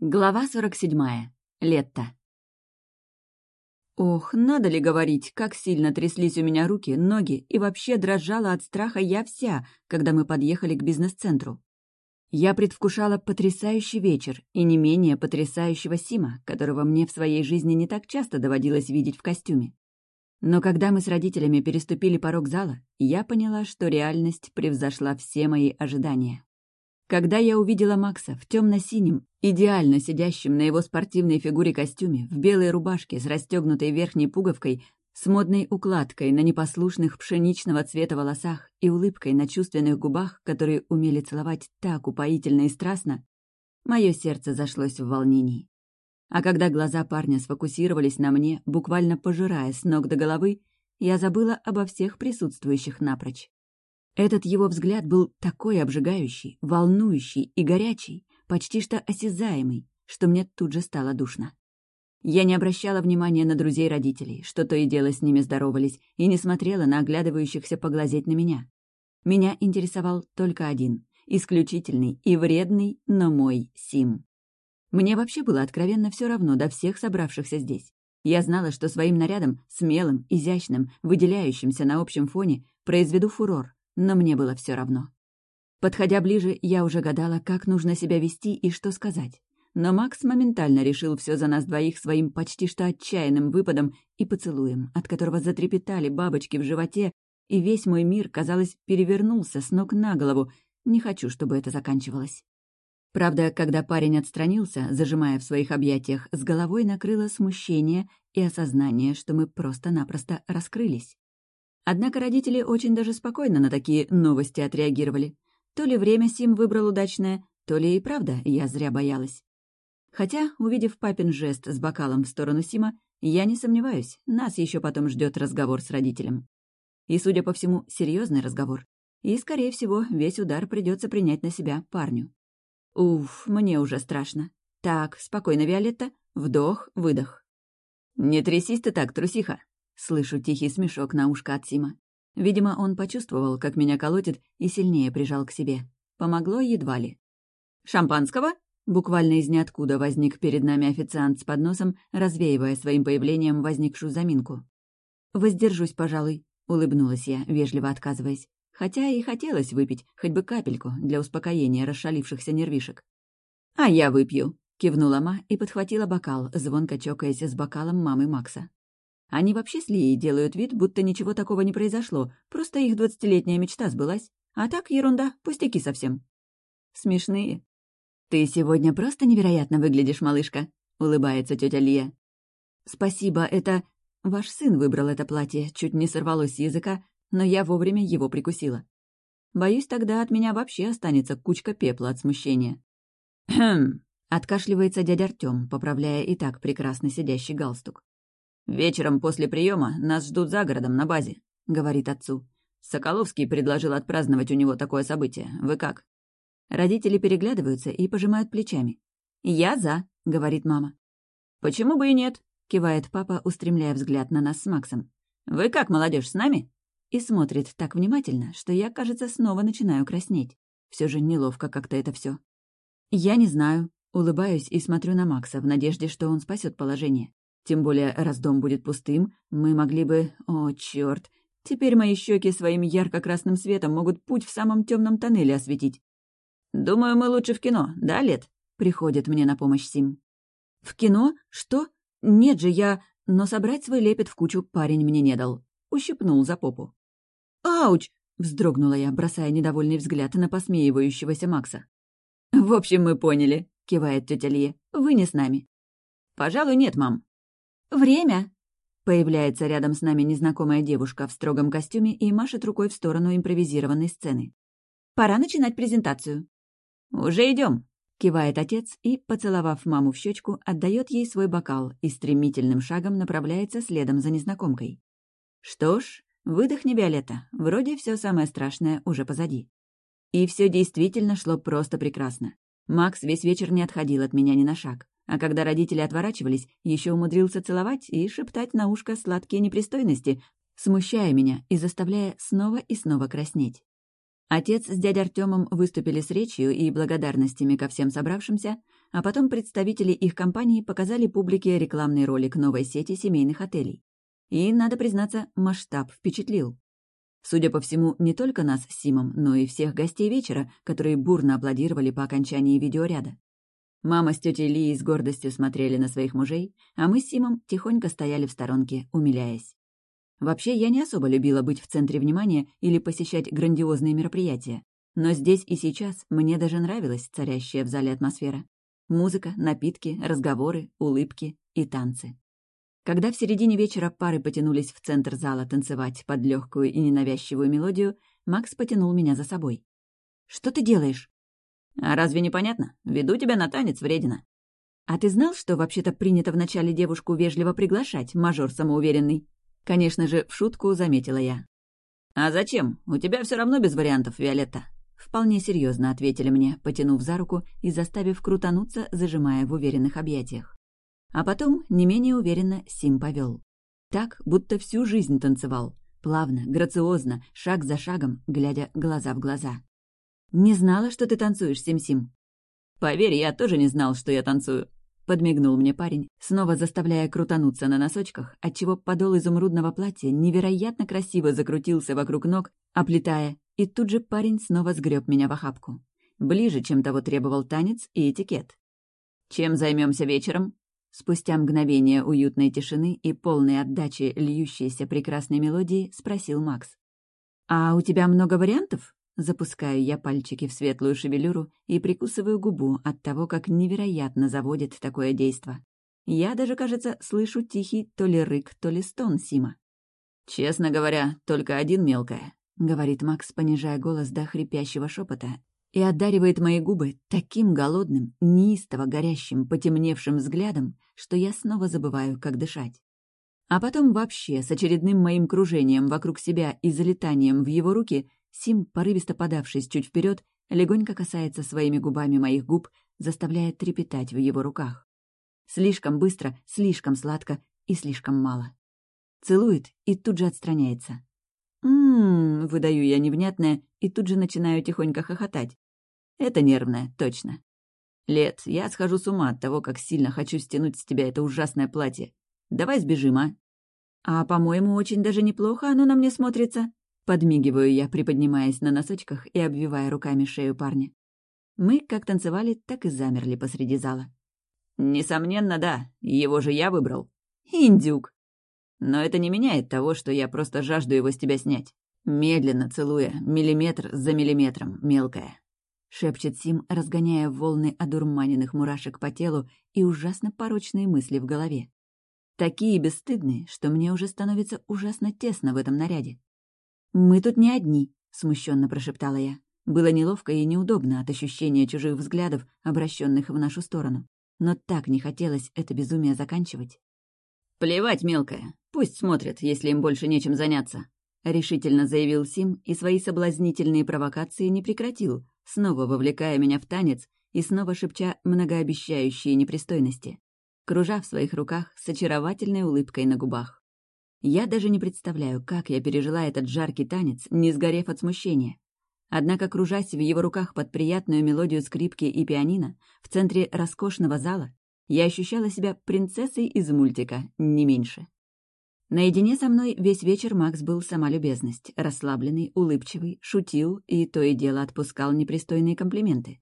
Глава 47. Летто. Ох, надо ли говорить, как сильно тряслись у меня руки, ноги и вообще дрожала от страха я вся, когда мы подъехали к бизнес-центру. Я предвкушала потрясающий вечер и не менее потрясающего Сима, которого мне в своей жизни не так часто доводилось видеть в костюме. Но когда мы с родителями переступили порог зала, я поняла, что реальность превзошла все мои ожидания. Когда я увидела Макса в темно-синем, идеально сидящем на его спортивной фигуре костюме, в белой рубашке с расстегнутой верхней пуговкой, с модной укладкой на непослушных пшеничного цвета волосах и улыбкой на чувственных губах, которые умели целовать так упоительно и страстно, мое сердце зашлось в волнении. А когда глаза парня сфокусировались на мне, буквально пожирая с ног до головы, я забыла обо всех присутствующих напрочь. Этот его взгляд был такой обжигающий, волнующий и горячий, почти что осязаемый, что мне тут же стало душно. Я не обращала внимания на друзей родителей, что то и дело с ними здоровались, и не смотрела на оглядывающихся поглазеть на меня. Меня интересовал только один, исключительный и вредный, но мой Сим. Мне вообще было откровенно все равно до всех собравшихся здесь. Я знала, что своим нарядом, смелым, изящным, выделяющимся на общем фоне, произведу фурор, но мне было все равно. Подходя ближе, я уже гадала, как нужно себя вести и что сказать. Но Макс моментально решил все за нас двоих своим почти что отчаянным выпадом и поцелуем, от которого затрепетали бабочки в животе, и весь мой мир, казалось, перевернулся с ног на голову. Не хочу, чтобы это заканчивалось. Правда, когда парень отстранился, зажимая в своих объятиях, с головой накрыло смущение и осознание, что мы просто-напросто раскрылись. Однако родители очень даже спокойно на такие новости отреагировали. То ли время Сим выбрал удачное, то ли и правда я зря боялась. Хотя, увидев папин жест с бокалом в сторону Сима, я не сомневаюсь, нас еще потом ждет разговор с родителем. И, судя по всему, серьезный разговор. И, скорее всего, весь удар придется принять на себя парню. Уф, мне уже страшно. Так, спокойно, Виолетта. Вдох, выдох. «Не трясись ты так, трусиха!» Слышу тихий смешок на ушко от Сима. Видимо, он почувствовал, как меня колотит, и сильнее прижал к себе. Помогло едва ли. «Шампанского?» Буквально из ниоткуда возник перед нами официант с подносом, развеивая своим появлением возникшую заминку. «Воздержусь, пожалуй», — улыбнулась я, вежливо отказываясь. Хотя и хотелось выпить, хоть бы капельку, для успокоения расшалившихся нервишек. «А я выпью», — кивнула Ма и подхватила бокал, звонко чокаясь с бокалом мамы Макса. Они вообще с Лией делают вид, будто ничего такого не произошло, просто их двадцатилетняя мечта сбылась. А так ерунда, пустяки совсем. Смешные. «Ты сегодня просто невероятно выглядишь, малышка», — улыбается тетя Лия. «Спасибо, это... Ваш сын выбрал это платье, чуть не сорвалось с языка, но я вовремя его прикусила. Боюсь, тогда от меня вообще останется кучка пепла от смущения». «Хм», — откашливается дядя Артём, поправляя и так прекрасно сидящий галстук. «Вечером после приема нас ждут за городом на базе», — говорит отцу. Соколовский предложил отпраздновать у него такое событие. Вы как? Родители переглядываются и пожимают плечами. «Я за», — говорит мама. «Почему бы и нет?» — кивает папа, устремляя взгляд на нас с Максом. «Вы как, молодежь, с нами?» И смотрит так внимательно, что я, кажется, снова начинаю краснеть. Все же неловко как-то это все. Я не знаю. Улыбаюсь и смотрю на Макса в надежде, что он спасет положение. Тем более, раз дом будет пустым, мы могли бы... О, черт! Теперь мои щеки своим ярко-красным светом могут путь в самом темном тоннеле осветить. «Думаю, мы лучше в кино, да, Лет?» — приходит мне на помощь Сим. «В кино? Что? Нет же, я...» Но собрать свой лепет в кучу парень мне не дал. Ущипнул за попу. «Ауч!» — вздрогнула я, бросая недовольный взгляд на посмеивающегося Макса. «В общем, мы поняли», — кивает тетя Лия. «Вы не с нами». «Пожалуй, нет, мам», «Время!» Появляется рядом с нами незнакомая девушка в строгом костюме и машет рукой в сторону импровизированной сцены. «Пора начинать презентацию». «Уже идем, кивает отец и, поцеловав маму в щечку, отдает ей свой бокал и стремительным шагом направляется следом за незнакомкой. Что ж, выдохни, Виолетта, вроде все самое страшное уже позади. И все действительно шло просто прекрасно. Макс весь вечер не отходил от меня ни на шаг. А когда родители отворачивались, еще умудрился целовать и шептать на ушко сладкие непристойности, смущая меня и заставляя снова и снова краснеть. Отец с дядей Артемом выступили с речью и благодарностями ко всем собравшимся, а потом представители их компании показали публике рекламный ролик новой сети семейных отелей. И, надо признаться, масштаб впечатлил. Судя по всему, не только нас с Симом, но и всех гостей вечера, которые бурно аплодировали по окончании видеоряда. Мама с тетей Ли с гордостью смотрели на своих мужей, а мы с Симом тихонько стояли в сторонке, умиляясь. Вообще, я не особо любила быть в центре внимания или посещать грандиозные мероприятия. Но здесь и сейчас мне даже нравилась царящая в зале атмосфера. Музыка, напитки, разговоры, улыбки и танцы. Когда в середине вечера пары потянулись в центр зала танцевать под легкую и ненавязчивую мелодию, Макс потянул меня за собой. «Что ты делаешь?» «А разве не понятно? Веду тебя на танец, вредина». «А ты знал, что вообще-то принято вначале девушку вежливо приглашать, мажор самоуверенный?» Конечно же, в шутку заметила я. «А зачем? У тебя все равно без вариантов, Виолетта». Вполне серьезно ответили мне, потянув за руку и заставив крутануться, зажимая в уверенных объятиях. А потом, не менее уверенно, Сим повел. Так, будто всю жизнь танцевал. Плавно, грациозно, шаг за шагом, глядя глаза в глаза. «Не знала, что ты танцуешь, Сим-Сим». «Поверь, я тоже не знал, что я танцую», — подмигнул мне парень, снова заставляя крутануться на носочках, отчего подол изумрудного платья невероятно красиво закрутился вокруг ног, оплетая, и тут же парень снова сгреб меня в охапку. Ближе, чем того требовал танец и этикет. «Чем займемся вечером?» Спустя мгновение уютной тишины и полной отдачи льющейся прекрасной мелодии спросил Макс. «А у тебя много вариантов?» Запускаю я пальчики в светлую шевелюру и прикусываю губу от того, как невероятно заводит такое действо. Я даже, кажется, слышу тихий то ли рык, то ли стон Сима. «Честно говоря, только один мелкая», — говорит Макс, понижая голос до хрипящего шепота, и одаривает мои губы таким голодным, неистово горящим, потемневшим взглядом, что я снова забываю, как дышать. А потом вообще с очередным моим кружением вокруг себя и залетанием в его руки Сим, порывисто подавшись чуть вперед, легонько касается своими губами моих губ, заставляя трепетать в его руках. Слишком быстро, слишком сладко и слишком мало. Целует и тут же отстраняется. «М-м-м», выдаю я невнятное и тут же начинаю тихонько хохотать. Это нервное, точно. Лет, я схожу с ума от того, как сильно хочу стянуть с тебя это ужасное платье. Давай сбежим, а? А, по-моему, очень даже неплохо оно на мне смотрится. Подмигиваю я, приподнимаясь на носочках и обвивая руками шею парня. Мы как танцевали, так и замерли посреди зала. «Несомненно, да. Его же я выбрал. Индюк. Но это не меняет того, что я просто жажду его с тебя снять. Медленно целуя, миллиметр за миллиметром, мелкая». Шепчет Сим, разгоняя волны одурманенных мурашек по телу и ужасно порочные мысли в голове. Такие бесстыдные, что мне уже становится ужасно тесно в этом наряде. «Мы тут не одни», — смущенно прошептала я. Было неловко и неудобно от ощущения чужих взглядов, обращенных в нашу сторону. Но так не хотелось это безумие заканчивать. «Плевать, мелкая. Пусть смотрят, если им больше нечем заняться», — решительно заявил Сим и свои соблазнительные провокации не прекратил, снова вовлекая меня в танец и снова шепча многообещающие непристойности, кружа в своих руках с очаровательной улыбкой на губах. Я даже не представляю, как я пережила этот жаркий танец, не сгорев от смущения. Однако, кружась в его руках под приятную мелодию скрипки и пианино, в центре роскошного зала, я ощущала себя принцессой из мультика, не меньше. Наедине со мной весь вечер Макс был сама любезность, расслабленный, улыбчивый, шутил и то и дело отпускал непристойные комплименты.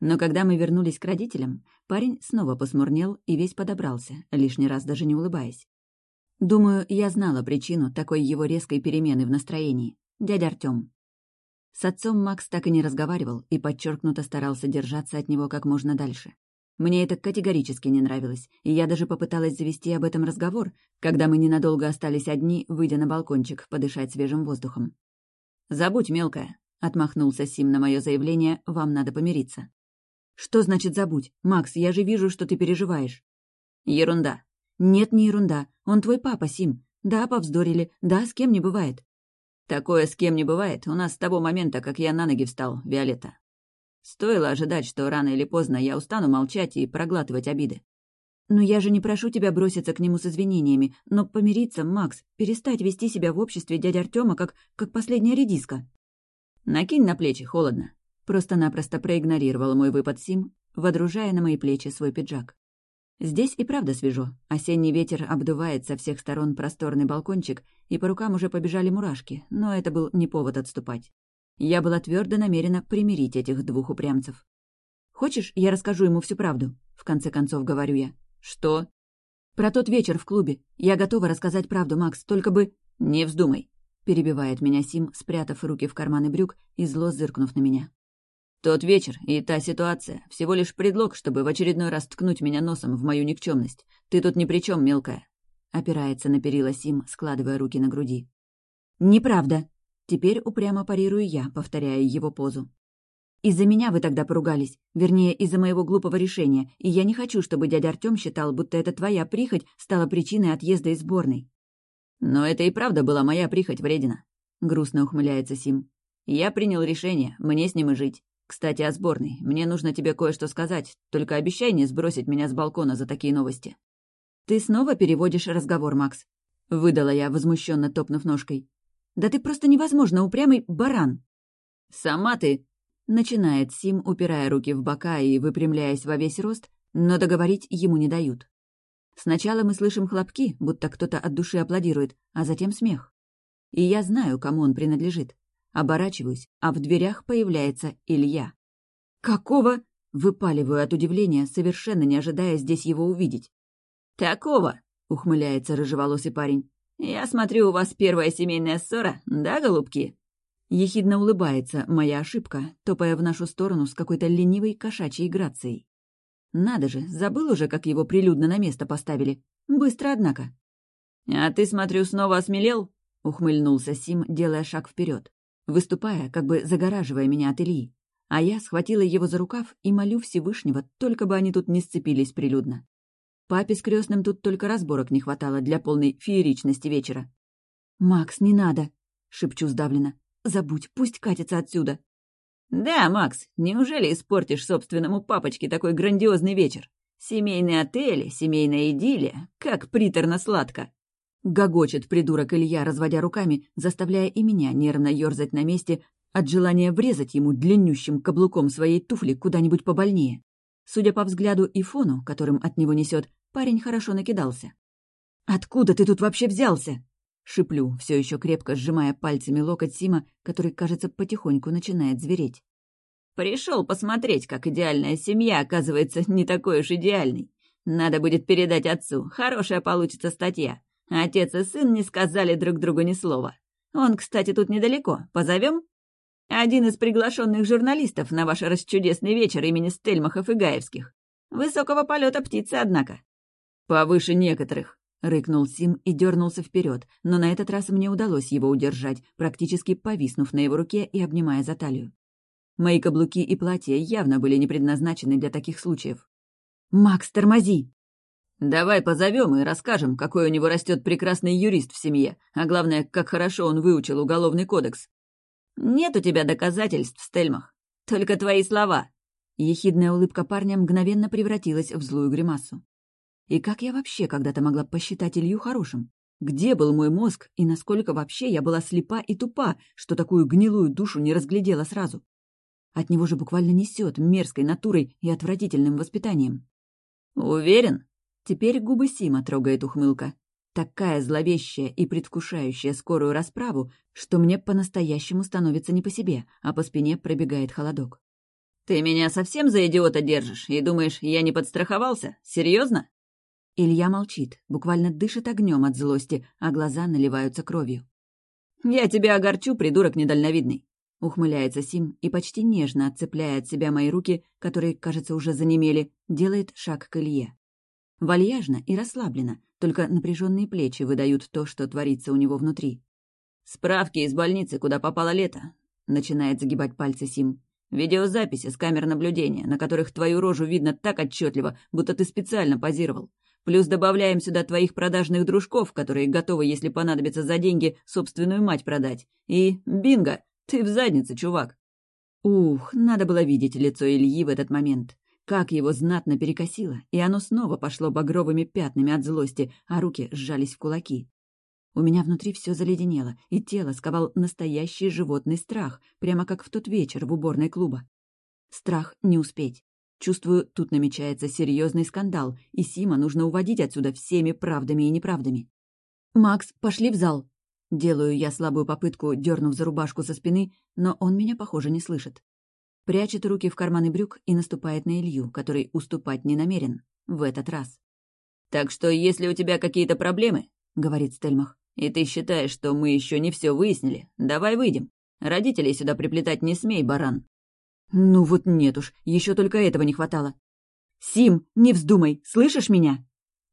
Но когда мы вернулись к родителям, парень снова посмурнел и весь подобрался, лишний раз даже не улыбаясь. Думаю, я знала причину такой его резкой перемены в настроении. Дядя Артём. С отцом Макс так и не разговаривал и подчеркнуто старался держаться от него как можно дальше. Мне это категорически не нравилось, и я даже попыталась завести об этом разговор, когда мы ненадолго остались одни, выйдя на балкончик, подышать свежим воздухом. «Забудь, мелкая», — отмахнулся Сим на мое заявление, «вам надо помириться». «Что значит забудь? Макс, я же вижу, что ты переживаешь». «Ерунда. «Нет, не ерунда. Он твой папа, Сим. Да, повздорили. Да, с кем не бывает». «Такое с кем не бывает у нас с того момента, как я на ноги встал, Виолетта. Стоило ожидать, что рано или поздно я устану молчать и проглатывать обиды. «Но я же не прошу тебя броситься к нему с извинениями, но помириться, Макс, перестать вести себя в обществе дяди Артема как, как последняя редиска». «Накинь на плечи, холодно». Просто-напросто проигнорировал мой выпад Сим водружая на мои плечи свой пиджак. Здесь и правда свежо. Осенний ветер обдувает со всех сторон просторный балкончик, и по рукам уже побежали мурашки, но это был не повод отступать. Я была твердо намерена примирить этих двух упрямцев. «Хочешь, я расскажу ему всю правду?» — в конце концов говорю я. «Что?» «Про тот вечер в клубе. Я готова рассказать правду, Макс, только бы...» «Не вздумай», — перебивает меня Сим, спрятав руки в карманы брюк и зло зыркнув на меня. Тот вечер и та ситуация — всего лишь предлог, чтобы в очередной раз ткнуть меня носом в мою никчемность. Ты тут ни при чем, мелкая. Опирается на перила Сим, складывая руки на груди. «Неправда!» Теперь упрямо парирую я, повторяя его позу. «Из-за меня вы тогда поругались. Вернее, из-за моего глупого решения. И я не хочу, чтобы дядя Артём считал, будто это твоя прихоть стала причиной отъезда из сборной». «Но это и правда была моя прихоть, вредина», — грустно ухмыляется Сим. «Я принял решение, мне с ним и жить. Кстати, о сборной. Мне нужно тебе кое-что сказать, только обещай не сбросить меня с балкона за такие новости». «Ты снова переводишь разговор, Макс?» — выдала я, возмущенно топнув ножкой. «Да ты просто невозможно упрямый баран!» «Сама ты...» — начинает Сим, упирая руки в бока и выпрямляясь во весь рост, но договорить ему не дают. Сначала мы слышим хлопки, будто кто-то от души аплодирует, а затем смех. И я знаю, кому он принадлежит. Оборачиваюсь, а в дверях появляется Илья. «Какого?» — выпаливаю от удивления, совершенно не ожидая здесь его увидеть. «Такого!» — ухмыляется рыжеволосый парень. «Я смотрю, у вас первая семейная ссора, да, голубки?» Ехидно улыбается моя ошибка, топая в нашу сторону с какой-то ленивой кошачьей грацией. Надо же, забыл уже, как его прилюдно на место поставили. Быстро, однако. «А ты, смотрю, снова осмелел?» — ухмыльнулся Сим, делая шаг вперед выступая, как бы загораживая меня от Ильи. А я схватила его за рукав и молю Всевышнего, только бы они тут не сцепились прилюдно. Папе с крестным тут только разборок не хватало для полной фееричности вечера. «Макс, не надо!» — шепчу сдавленно. «Забудь, пусть катится отсюда!» «Да, Макс, неужели испортишь собственному папочке такой грандиозный вечер? Семейный отель, семейная идиллия, как приторно-сладко!» Гогочет придурок Илья, разводя руками, заставляя и меня нервно ерзать на месте от желания врезать ему длиннющим каблуком своей туфли куда-нибудь побольнее. Судя по взгляду и фону, которым от него несет, парень хорошо накидался. «Откуда ты тут вообще взялся?» Шиплю, все еще крепко сжимая пальцами локоть Сима, который, кажется, потихоньку начинает звереть. Пришел посмотреть, как идеальная семья оказывается не такой уж идеальной. Надо будет передать отцу, хорошая получится статья. Отец и сын не сказали друг другу ни слова. Он, кстати, тут недалеко. Позовем? Один из приглашенных журналистов на ваш расчудесный вечер имени Стельмахов и Гаевских. Высокого полета птицы, однако. Повыше некоторых, рыкнул Сим и дернулся вперед, но на этот раз мне удалось его удержать, практически повиснув на его руке и обнимая за талию. Мои каблуки и платья явно были не предназначены для таких случаев. «Макс, тормози!» «Давай позовем и расскажем, какой у него растет прекрасный юрист в семье, а главное, как хорошо он выучил уголовный кодекс. Нет у тебя доказательств, Стельмах, только твои слова». Ехидная улыбка парня мгновенно превратилась в злую гримасу. И как я вообще когда-то могла посчитать Илью хорошим? Где был мой мозг, и насколько вообще я была слепа и тупа, что такую гнилую душу не разглядела сразу? От него же буквально несет мерзкой натурой и отвратительным воспитанием. «Уверен?» Теперь губы Сима трогает ухмылка. Такая зловещая и предвкушающая скорую расправу, что мне по-настоящему становится не по себе, а по спине пробегает холодок. «Ты меня совсем за идиота держишь и думаешь, я не подстраховался? Серьезно? Илья молчит, буквально дышит огнем от злости, а глаза наливаются кровью. «Я тебя огорчу, придурок недальновидный!» Ухмыляется Сим и почти нежно отцепляя от себя мои руки, которые, кажется, уже занемели, делает шаг к Илье. Вальяжно и расслабленно, только напряженные плечи выдают то, что творится у него внутри. «Справки из больницы, куда попало лето», — начинает загибать пальцы Сим. «Видеозаписи с камер наблюдения, на которых твою рожу видно так отчетливо, будто ты специально позировал. Плюс добавляем сюда твоих продажных дружков, которые готовы, если понадобится за деньги, собственную мать продать. И бинго! Ты в заднице, чувак!» Ух, надо было видеть лицо Ильи в этот момент. Как его знатно перекосило, и оно снова пошло багровыми пятнами от злости, а руки сжались в кулаки. У меня внутри все заледенело, и тело сковал настоящий животный страх, прямо как в тот вечер в уборной клуба. Страх не успеть. Чувствую, тут намечается серьезный скандал, и Сима нужно уводить отсюда всеми правдами и неправдами. «Макс, пошли в зал!» Делаю я слабую попытку, дернув за рубашку со спины, но он меня, похоже, не слышит. Прячет руки в карманы брюк и наступает на Илью, который уступать не намерен. В этот раз. «Так что, если у тебя какие-то проблемы, — говорит Стельмах, — и ты считаешь, что мы еще не все выяснили, давай выйдем. Родителей сюда приплетать не смей, баран». «Ну вот нет уж, еще только этого не хватало». «Сим, не вздумай, слышишь меня?»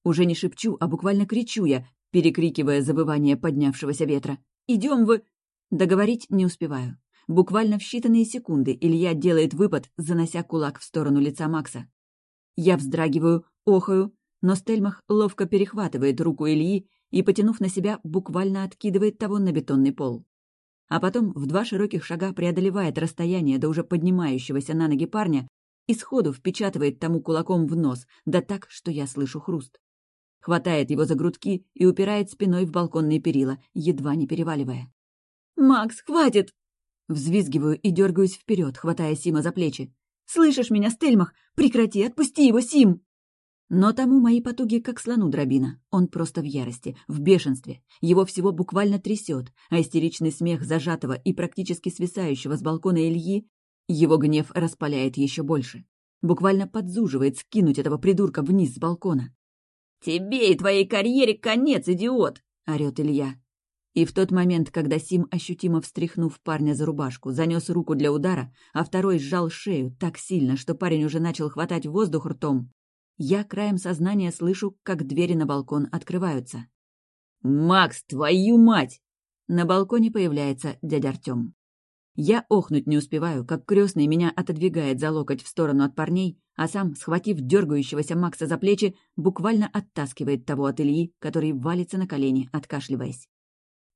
Уже не шепчу, а буквально кричу я, перекрикивая забывание поднявшегося ветра. «Идем вы...» Договорить не успеваю. Буквально в считанные секунды Илья делает выпад, занося кулак в сторону лица Макса. Я вздрагиваю, охаю, но Стельмах ловко перехватывает руку Ильи и, потянув на себя, буквально откидывает того на бетонный пол. А потом в два широких шага преодолевает расстояние до уже поднимающегося на ноги парня и сходу впечатывает тому кулаком в нос, да так, что я слышу хруст хватает его за грудки и упирает спиной в балконные перила, едва не переваливая. «Макс, хватит!» Взвизгиваю и дергаюсь вперед, хватая Сима за плечи. «Слышишь меня, Стельмах? Прекрати, отпусти его, Сим!» Но тому мои потуги как слону дробина. Он просто в ярости, в бешенстве. Его всего буквально трясет, а истеричный смех зажатого и практически свисающего с балкона Ильи его гнев распаляет еще больше. Буквально подзуживает скинуть этого придурка вниз с балкона. «Тебе и твоей карьере конец, идиот!» — орёт Илья. И в тот момент, когда Сим, ощутимо встряхнув парня за рубашку, занес руку для удара, а второй сжал шею так сильно, что парень уже начал хватать воздух ртом, я краем сознания слышу, как двери на балкон открываются. «Макс, твою мать!» На балконе появляется дядя Артём. Я охнуть не успеваю, как крестный меня отодвигает за локоть в сторону от парней, а сам, схватив дергающегося Макса за плечи, буквально оттаскивает того от Ильи, который валится на колени, откашливаясь.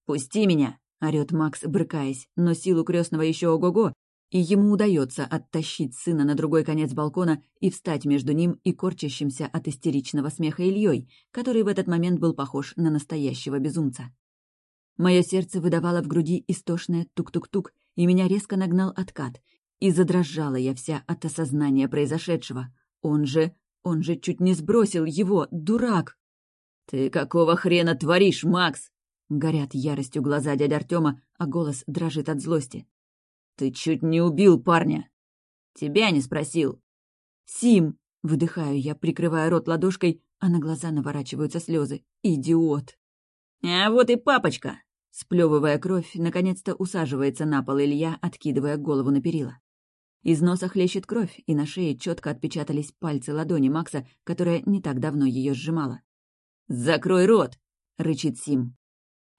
«Пусти меня!» — орёт Макс, брыкаясь, но силу крестного еще ого-го, и ему удается оттащить сына на другой конец балкона и встать между ним и корчащимся от истеричного смеха Ильей, который в этот момент был похож на настоящего безумца. Мое сердце выдавало в груди истошное тук-тук-тук, и меня резко нагнал откат, и задрожала я вся от осознания произошедшего. Он же... он же чуть не сбросил его, дурак! «Ты какого хрена творишь, Макс?» Горят яростью глаза дяди Артема, а голос дрожит от злости. «Ты чуть не убил парня!» «Тебя не спросил!» «Сим!» — выдыхаю я, прикрывая рот ладошкой, а на глаза наворачиваются слезы. «Идиот!» «А вот и папочка!» Сплевывая кровь, наконец-то усаживается на пол Илья, откидывая голову на перила. Из носа хлещет кровь, и на шее четко отпечатались пальцы ладони Макса, которая не так давно ее сжимала. «Закрой рот!» — рычит Сим.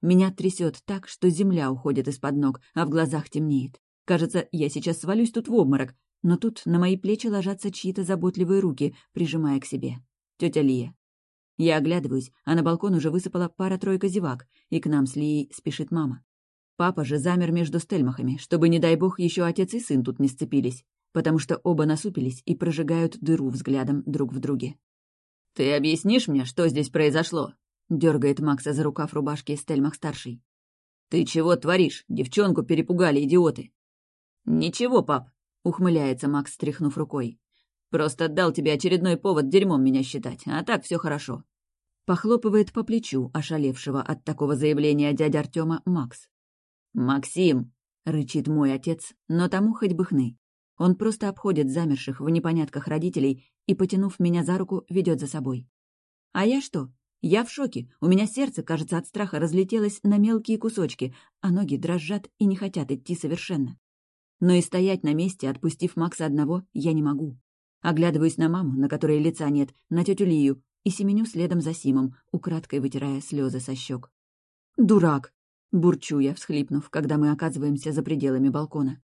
Меня трясет так, что земля уходит из-под ног, а в глазах темнеет. Кажется, я сейчас свалюсь тут в обморок, но тут на мои плечи ложатся чьи-то заботливые руки, прижимая к себе. Тетя Лия. Я оглядываюсь, а на балкон уже высыпала пара-тройка зевак, и к нам с Лией спешит мама. Папа же замер между стельмахами, чтобы, не дай бог, еще отец и сын тут не сцепились, потому что оба насупились и прожигают дыру взглядом друг в друге. «Ты объяснишь мне, что здесь произошло?» — дергает Макса за рукав рубашки Стельмах-старший. «Ты чего творишь? Девчонку перепугали, идиоты!» «Ничего, пап», — ухмыляется Макс, стряхнув рукой. «Просто дал тебе очередной повод дерьмом меня считать, а так все хорошо». Похлопывает по плечу ошалевшего от такого заявления дядя Артема Макс. «Максим!» — рычит мой отец, но тому хоть бы хны. Он просто обходит замерших в непонятках родителей и, потянув меня за руку, ведет за собой. А я что? Я в шоке. У меня сердце, кажется, от страха разлетелось на мелкие кусочки, а ноги дрожат и не хотят идти совершенно. Но и стоять на месте, отпустив Макса одного, я не могу. Оглядываюсь на маму, на которой лица нет, на тетю Лию, и семеню следом за Симом, украдкой вытирая слезы со щек. «Дурак!» Бурчу я, всхлипнув, когда мы оказываемся за пределами балкона.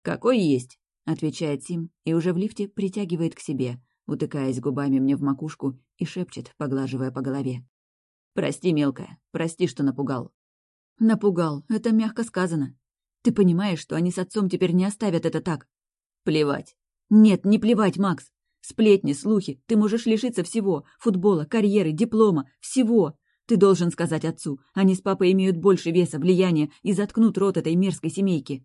«Какой есть?» — отвечает Сим и уже в лифте притягивает к себе, утыкаясь губами мне в макушку и шепчет, поглаживая по голове. «Прости, мелкая, прости, что напугал». «Напугал, это мягко сказано. Ты понимаешь, что они с отцом теперь не оставят это так?» «Плевать». «Нет, не плевать, Макс. Сплетни, слухи, ты можешь лишиться всего — футбола, карьеры, диплома, всего. Ты должен сказать отцу. Они с папой имеют больше веса, влияния и заткнут рот этой мерзкой семейки.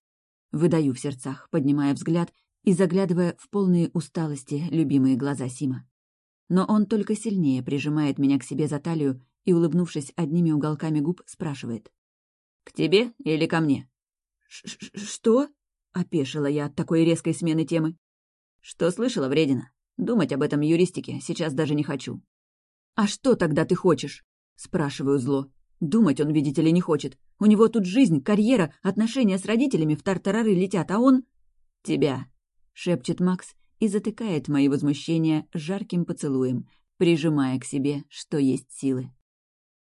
Выдаю в сердцах, поднимая взгляд и заглядывая в полные усталости любимые глаза Сима. Но он только сильнее прижимает меня к себе за талию и, улыбнувшись одними уголками губ, спрашивает. «К тебе или ко мне?» Ш -ш «Что?» — опешила я от такой резкой смены темы. «Что слышала, вредина? Думать об этом юристике сейчас даже не хочу». «А что тогда ты хочешь?» — спрашиваю зло. Думать он, видите ли, не хочет. У него тут жизнь, карьера, отношения с родителями в тартарары летят, а он... «Тебя», — шепчет Макс и затыкает мои возмущения жарким поцелуем, прижимая к себе, что есть силы.